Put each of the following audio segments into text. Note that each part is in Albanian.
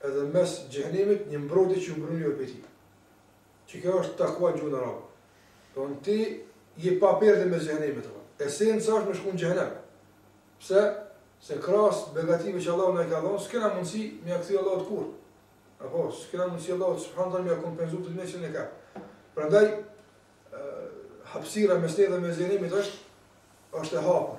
Edhe mes xhehenemit një mbrojtje që ju mbron juve prej tij. Që kjo është takva në gjuhën arabe. Domethënë ti je pa perde me xhehenemin apo. Esenca është me shku n'xhehenem. Pse? Se krahas begative që Allahu na i ka dhënë, s'kena mundësi me ia kthy Allahut kurrë. Apo s'kena mundësi Allahut subhanahu wa taala me kompenzu të mirën që ka. Prandaj hapësira mes teje dhe mes xhenemit është është e hapur.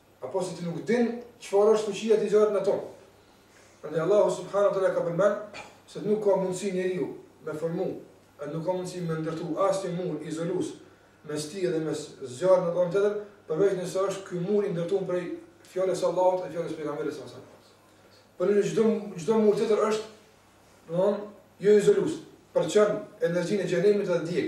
Apo si ti nuk din çfarë është fuqia e zjarrit në tokë. Prandaj Allahu subhanahu wa taala ka përmend se nuk ka mundësi njeriu me formu, e nuk ka mundësi me ndërtu asnjë mur izolues mes tij dhe mes zjarrit në anën tjetër, përveç nëse është ky mur i ndërtuar prej fjalës së Allahut dhe fjalës së pejgamberit sallallahu alajhi wasallam. Por në çdo çdo mur tjetër është, domthonë, jo izolues, përçan energjinë e xhenemit dhe djeg.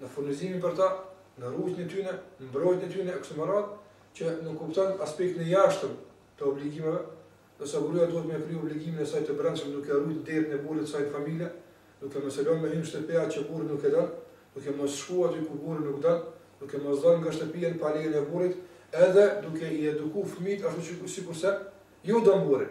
në furnizimin për ta, në rujtjen e tyre, mbrojtjen e tyre e kështu me radhë, që nënkupton aspektin e jashtëm të obligimeve, ndërsa gruaja duhet me kry obligimin e saj të brendshëm duke e rujt nderin e burrit të saj në familje, duke mos e lënë me hy në shtëpi atë që burri nuk e don, duke mos shku aty ku burri nuk don, duke mos dal nga shtëpia pa lejen e burrit, edhe duke i eduku fëmijët ashtu sikurse e don burri.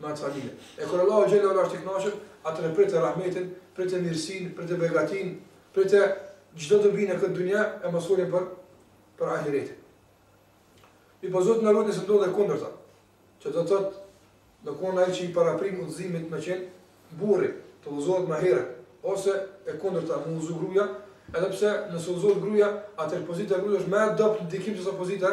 me atë familje. E kur Allahu xhelalu ala është i kënaqur, atëherë prit rahmetin, prit mirësinë, prit begatinë, prit çdo të mirë n'këtë dynja e mos të flasim për ahiret. Mirëpo Zoti na rujt nëse ndodh kundërta, që do të thotë nganjëherë ai që i paraprim udhëzimit me qen burri, të udhëzohet më herët ose e kundërta m'u udhëzu gruaja, edhe pse nëse udhëzohet gruaja, atë pozita e gruas është më e dobët n'ndikim se pozita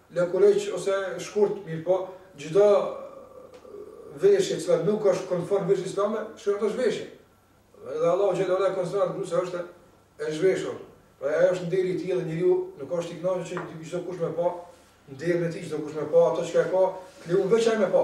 Lëkurëq ose shkurt, mirëpo çdo veshje e cila nuk është konform veshjes islame, është zhveshje. Dhe Allahu xhelalu ala konsideron gruan se është e zhveshur. Pra ajo është nderi i tij dhe njeriu nuk është i kënaqur që çdo kush me pa nderin e tij, çdo kush me pa ato që ka, lejon veç ai me pa.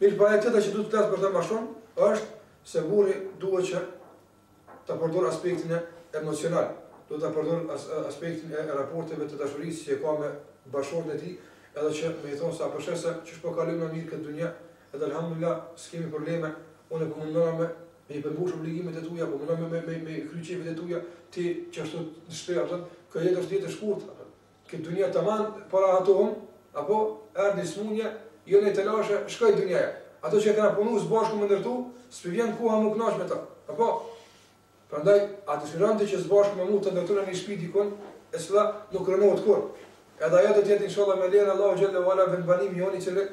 Mirëpo ajo tjetër që duhet të flas për të më shumë është se burri duhet që ta përdorë aspektin e emocional, duhet ta përdorë as, aspektin e raporteve të dashurisë që e ka me bashkëshorten e tij, edhe që me i thonë se përshesh qysh po kalojmë mirë n'këtë dunja, edhe alhamdulillah s'kemi probleme, unë po mundohna me me i përmbush obligimet e tuja, po mundohna me me me, me kry qefet e tuja, ti gjithashtu në shpe, ama kjo jetë është jetë e shkurt, apo Kjo dunja taman pa u rahatojmë apo erdhi smundja jo naj telashe shkoi dunjaja ato që e kena punu së bashku me ndërtu s'po vjen koha mu knaq me ta apo prandaj a dëshiron ti që së bashku me mu të ndërtojmë një shpi dikun e cila nuk rënohet kurrë edhe ajo do të jetë inshallah me lejen e Allahut xhelle wala vendbanimi jonë i cili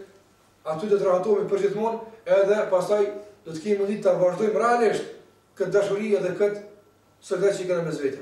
aty do të rahatohemi përgjithmonë edhe pastaj do të kemi mundësi ta vazhdojmë realisht këtë dashuri edhe këtë sevda që e kena mes vete.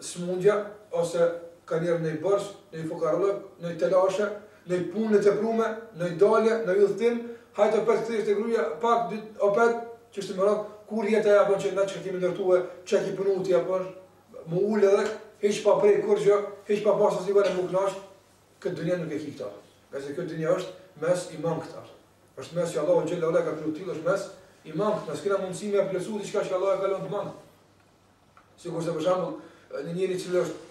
sëmundja ose ka njerë ndonjë borxh, ndonjë fukarallëk, ndonjë telashe, ndonjë punë e teprume, ndonjë dalje, ndonjë udhëtim, hajt opet kthehesh te gruaja, pak dit opet, çështje me radhë, kurrë jeta s'ja bën qe na çka kemi ndërtue, çka ke punu ti boll është, mu ul edhe, hiç pa pre kurrgjë, hiç pa pas asnjë vuajtje mu kënaq, këtë dunja nuk e ki këtë, ngaqse kjo dunja është ves e mangët, është ves që Allahu xhella uala e ka kriju të tillë, është ves e mangët, na s'kena mundësi me plotësu diçka që Allahu e ka lënë të mangët. Sikurse për shembull, një njeri që është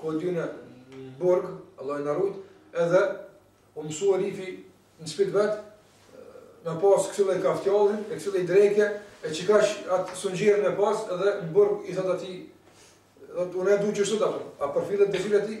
ku di une në burg, Allahi na rujt, edhe u mësu arifi në shpi t'vet, me pas kësi lloj kaftjallin, e kësi lloj dreke, e çikaq atë sungjerin me pas, edhe në burg i thot atij, edhe unë e du qeshtu ato, a për fillet të fillet ti,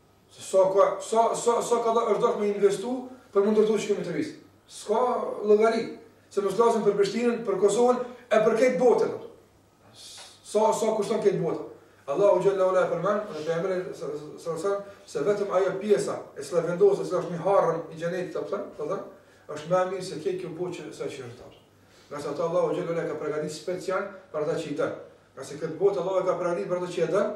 Sa ka, sa, sa, sa u është dashtë me investu për me ndërtu që kemi te neve. S'ka llogari, se mos flasim për Prishtinën, për Kosovën, e për këtë botën. Sa, sa kushton kjo botë. Allahu xhelle uala e përmen, dhe për emrin së rësën, se vetëm ajo pjesa e ku vendoset, se është një harën e xhenetit po t'thom, të dhënë, është ma mirë se krejt kjo botë e çka ka që është tërë. Ngase ato Allahu xhelle uala e ka pregatit special për ata që i don. Ngase këtë botë Allahu e ka pregatit për ata që i dërë,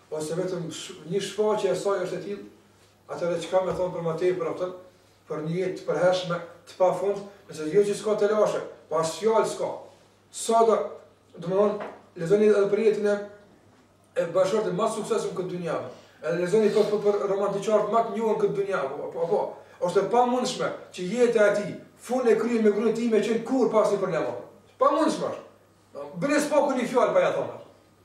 ose vetëm një shfaqje e saj është e tillë, atëherë çka më thon për më tepër atë, për një jetë të përhershme, të pafund, nëse jo që s'ka telashe, po as fjalë s'ka. Sado, do me thonë, lexoni edhe për jetën e, e bashkëshortëve ma të suksesshëm n'këtë dunja, edhe lexoni për, për, për romantikët ma të njohur n'këtë dunja, apo, apo, apo, është e pamundshme që jeta e tij, fun e krye me grun e tij me qenë kurrë pa asnjë nervozë. Pamundshme është. Bile s'paku një fjallë pa ja thonë.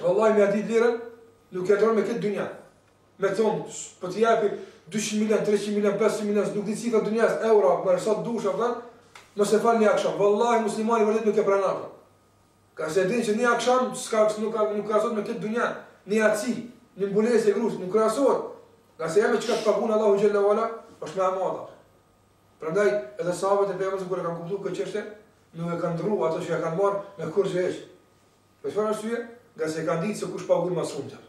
Vallai me ja dit vlerën nuk ja ndërron me kët dynja me thon po të japi dyqind miljon treqind miljon pesëqind miljon se nuk di shifrat dynjas euro more sa dush a kupton mos e fal ni aksham vallai muslimani vërtet nuk e pran atë ngase e din që ni aksham ska nuk ka nuk krahasohet me kët dynja ni shami ni mbulesë e grus nuk krahasohet ngase ajo me çka të pagun Allahu xhella wala është ma e madhe prandaj edhe sahabët e pejgamberit kur e kanë kuptuar këtë çështje nuk e kanë ndrru ato që e kanë marr me kurrgjë Për çfarë arsye? Ngase kanë ditë se kush paguan më shumë atë.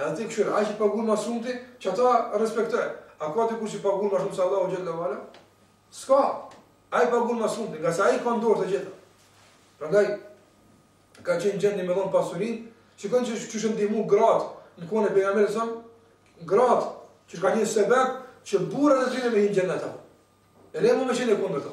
Edhe ti këshyr, ai që paguan më shumë ti, qata respekton. A ka dikush që paguan më shumë se Allahu xhalla wala? Ska. Ai paguan më shumë, ngase ai ka n'dorë të gjitha. Prandaj ka qenë n'gjendje me dhon pasurin, shikon se qysh edhe në grat në kohën e pejgamberit sa grat që ka një sebab që burrat e tyre me hi n'xhenet ata. Edhe mos me qenë kundër ta.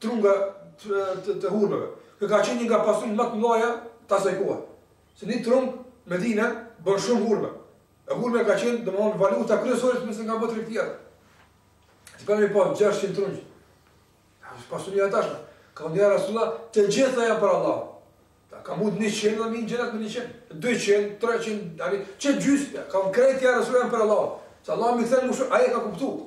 trunga të hurmeve. Kjo ka qenë një nga pasuritë më të mëdha të asaj kohe. Se një trung n'Medina bën shumë hurme. E hurme ka qenë domthon valuta kryesore që me të është bërë tregtia. T'i kanë pa 600 trung. Ja, është pasuria tash. Ka thënë ja Rasulullah të gjitha janë për Allah. Tash ka mund 100 me hy n'xhenet me 100. 200, 300, tani qe gjys, ka krejt ja Rasulullah për Allah. Se Allah më thënë më shumë, ai ka kuptuar.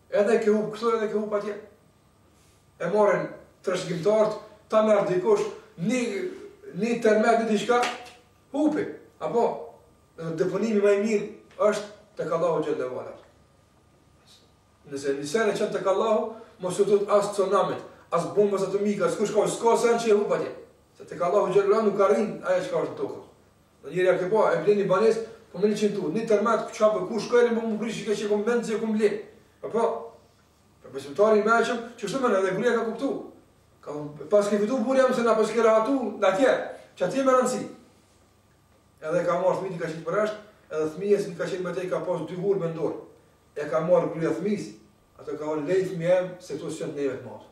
Edhe kejp këtu edhe hup atje e marrin trashëgimtarët ta merr dikush një një tërmet a diçka hupi po edhe deponimi më i mirë është tek Allahu xhelle ve ala nëse një sen e çon tek Allahu mos u tut as tsunamit as bombës atomike as kurgja s'ka sen që e hup atje se tek Allahu xhelle ve ala nuk arrin ajo çka është në tokë O njeri a ke pa e ble një banesë po me njëqind tu një tërmet ku çka u bë ku shkoj nin po mu prish qikjo qe kom mend se e kom ble apo po besimtari i meçëm qeshtu më edhe gruaja ka kuptu ka pas ke fitu burrë jam se na pas ke rahatu nga tjerat që janë me rëndsi edhe ka marrë fëmijë ka qit përjashtë edhe fëmija si ka qenë me te ka pas dy hurme n'dorë e ka marrë gruaja fëmis ato ka thon lej fëmijë se to s'janë neve t'marrë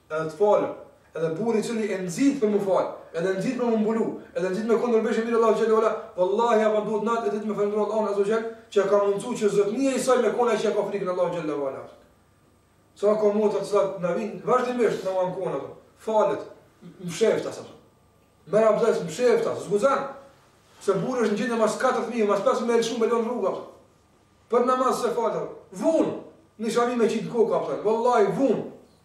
Edhe të falëm. Edhe burri i cili e nxit për mu fal, edhe nxit për mu mbulu, edhe nxit me kon robëreshë e mirë Allahut xhelle uala, vallahi ajo duhet natë e ditë me falëndru Allahun azza wa xhell që e ka mundsu që zotnia i saj me kon ai që e ka frikën e Allahut xhelle uala. Sa ka motra të cilat na vijnë vazhdimisht na ankohen a. Falet mshehtas a. Merr abdes mshehtas, s'guxon. Se burri është në gjendje mas 4 fëmijë, mas 5 me lëshu me lënë rrugave. Për namaz se falet, vun, një shami me qitë n'kokë apo, vallahi, vun,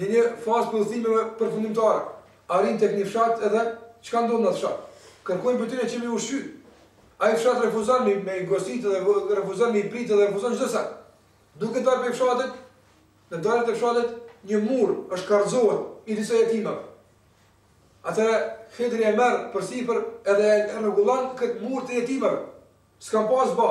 Në një fazë të udhëtimeve përfundimtare, arrijnë tek një fshat edhe çka ndodh në atë fshat? Kërkojnë prej tyre që me i ushqy. Ai fshat refuzon me, me i gostit edhe refuzon me i prit edhe refuzon çdo sen. Duke dalë prej fshatit, në dalë të fshatit, një mur është ka rrëzohet i disa jetimëve. Atëherë, Hidri e merr për sipër edhe e rregullon këtë mur të jetimëve. S'ka pas ba.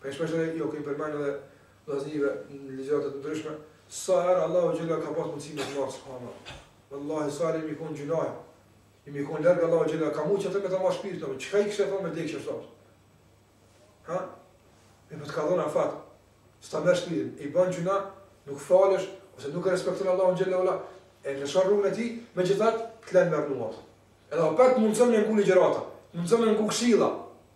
Por shpesh edhe e kemi përmend edhe vllaznive, në ligjëratat e ndryshme, sa herë Allahu xhela ka pas mundësi me të marrë subhanallahu. Wallahi sa herë i kem bo gjynahe. Jemi kon larg Allahut xhela ka mundë qaty me ta marrë shpirtin, çka i kishe thonë me dikë çfarë? Ha? Mirëpo të ka dhënë afat. S'ta merr shpirtin, i bën gjynahe, nuk falesh ose nuk e respekton Allahun xhela wala, e lëshon rrugën e tij, megjithatë të lën merr Edhe apet mundson me ngu ligjërata, mundson me ngu kshilla,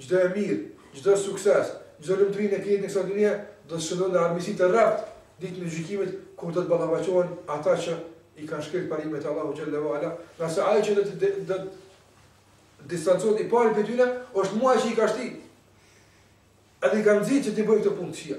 Çdo e mirë, çdo sukses, çdo lumturi e krejt kësaj dunje do të shndërrohet në armiqësi të rreptë ditën e gjykimit kur do të ballafaqohen ata që i kanë shkelë parimet e Allahut xhelle ve ala, ngase ai që do të do të distancohet i pari prej tyre është mu ai që i ka shti. Edhe i ka nxitë që t'i bëjnë këto punë të këqija.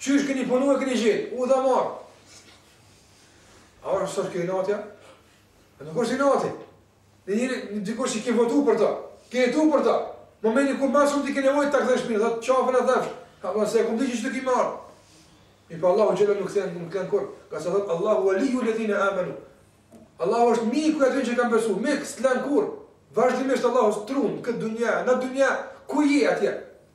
Qysh keni punu e keni gjetë, udha e marë. A është sot kjo inati? A nuk është inati. Në njëri, në dikush që ke votu për ta, ke jetu për ta. Më me një kur ma shumë ti ke nevojë ta kthen shpinën, dhe të qafën e thefsh. Ka më se e kumë që që të ki marë. Mirëpo Allahu xhel-le nuk t'len, nuk t'len kurrë. Ka se thotë, Allahu velijju ledhine amenu. Allahu është miku i atyne që kanë besu, miku s'të len kurrë. Vazhdimisht Allahu së trunë, këtë dunja, në dunja, ku je atje?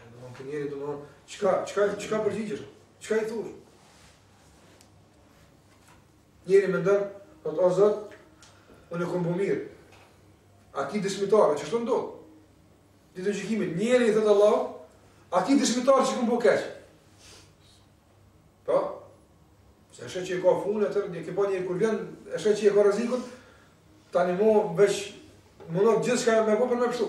E do me thonë njeri, do me thonë, çka, çka, çka përgjigjesh, çka i thu? Njeri mendon, po o Zot, unë kom bo mirë. A ki dëshmitarë, qeshtu ndodh? Ditën e gjykimit, njeri i thotë Allahut, a ki dëshmitarë që kom bo keq? Po? Se e sheh që i ka funë, atëherë, një këpa njeri kur vjen, e sheh që e ka rrezikun, tani mo, veç, mundohet gjithçka me bo për me pështu.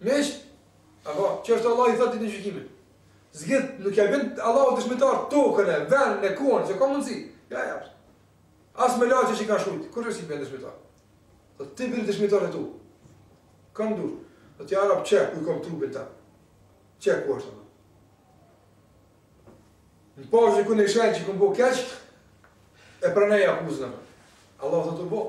Mish, apo, qeshtu Allahut i thotë ditën e gjykimit. Zgjidh, nuk ja bjen Allahu dëshmitar tokën e vendin e kohën, se ka mundësi. Ja, ja. As melaqet që kanë shkrujt, kush është i bën dëshmitar? Do ti bën dëshmitar tu. Kamë, durë. Thotë: ja Rab, qe ku kam trupin tem. Qe ku është? Në pazë ku ne shajë që kom bo keq e pranoj akuzën. Allahu do të bëj.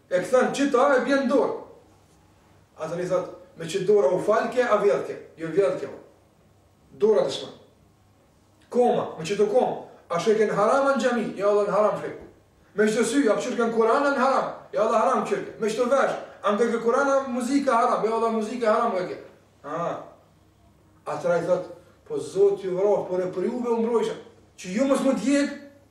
E kthen qita e bjen dorën. Atëherë i thotë, me qit dorë u falke a vjedhke? Jo vjedhke o. Dora dëshmon. Koma, me qito komë, a shkojke në haram a në xhami? Jo dhe në haram shkojke. Me qito sy, a kqyrke në Kur'an a në haram? Jo dhe haram kqyrke. Me qito vesh, a ngojke Kur'an a muzika haram? Jo dhe muzika haram ngojke. Ah. Atëherë i thotë, po Zoti ju vraftë, po unë për juve u mbrojsha, që ju mos me u djegë,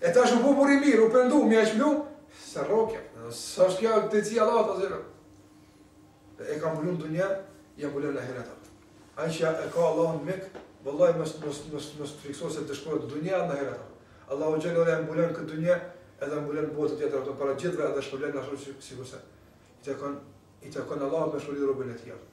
E tash u bo burrë i mirë, u pendu, mja që mlu, se rokja, së është kja të cija Allah të zirë. E ka mbulu n'dunja, ja mbulon n'ahiret atë. Ai që e ka Allahun mik, vallahi mos të friksohet se të shkojë të dunja edhe n'ahiret atë. Allahu xhel-le e mbulon këtë dunja, edhe mbulon botën tjetër atë, para gjithve edhe shpërblen në ashtu që sikurse i takon Allahut me shpërbly robin e tij.